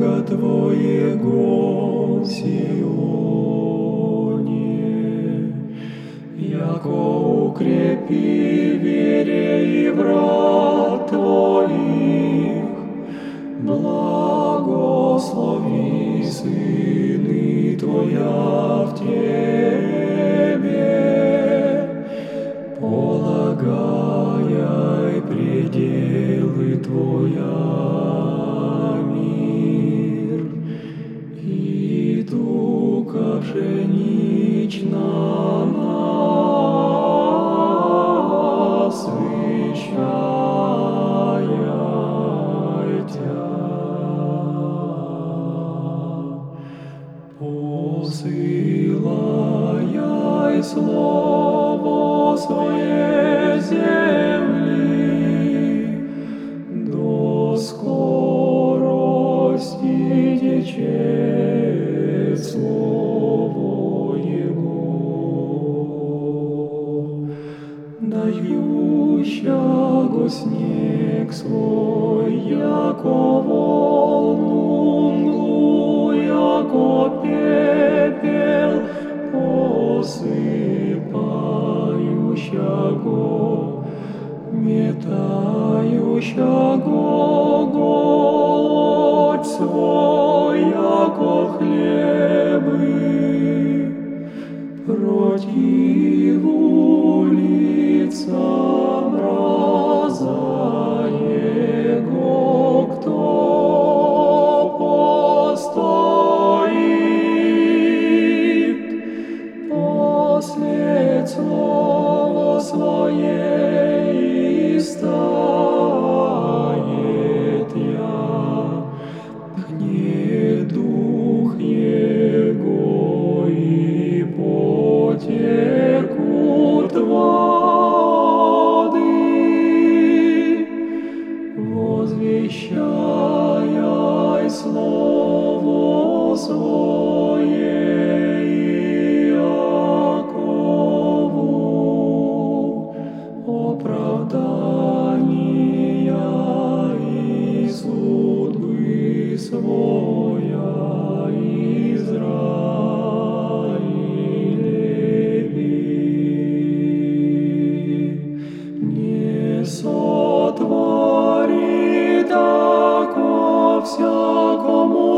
блага Твоего Сионе, яко укрепи вере и врат Твоих, тука пшенична посылай слово своей Снег свой, яко волну мглу, яко пепел, посыпающего, метающего голод свой, яко хлебы, против улица. сотвори тако всякому